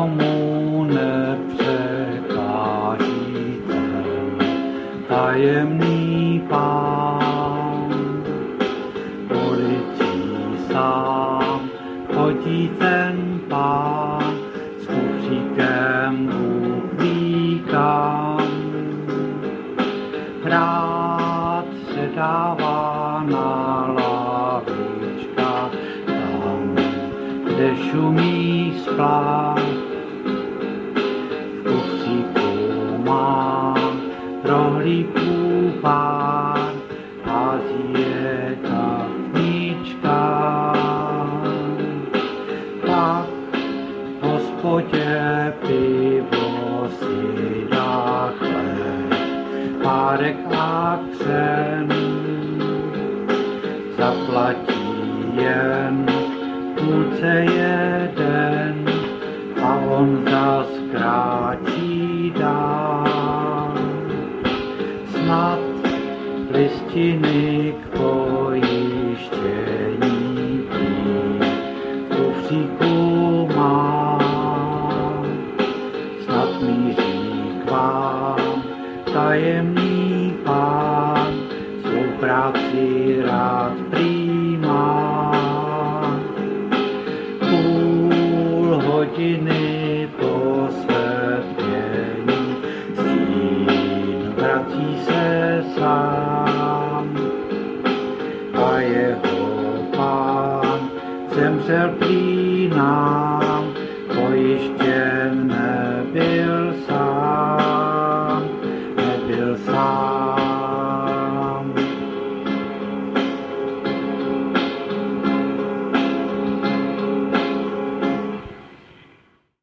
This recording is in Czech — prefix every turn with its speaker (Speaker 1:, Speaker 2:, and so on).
Speaker 1: nikomu nepřekáží ten tajemný pán. Ulicí sám chodí ten pán s kufříkem Bůh ví kam. Rád se dává na lavička tam, kde šumí splát. V kufříku má rohlíků pár, hází je kachnička. Pak v hospodě pivo si dá chleb, párek a křen. Zaplatí jen půlce jeden a on zas kráčí dál. Snad listiny k pojištění prý kufříku má. Snad míří k vám tajemný pán, svou práci rád přijímá. hodiny posvětění, stín vrací se sám. A jeho pán zemřel prý nám, pojištěn nebyl sám, nebyl sám.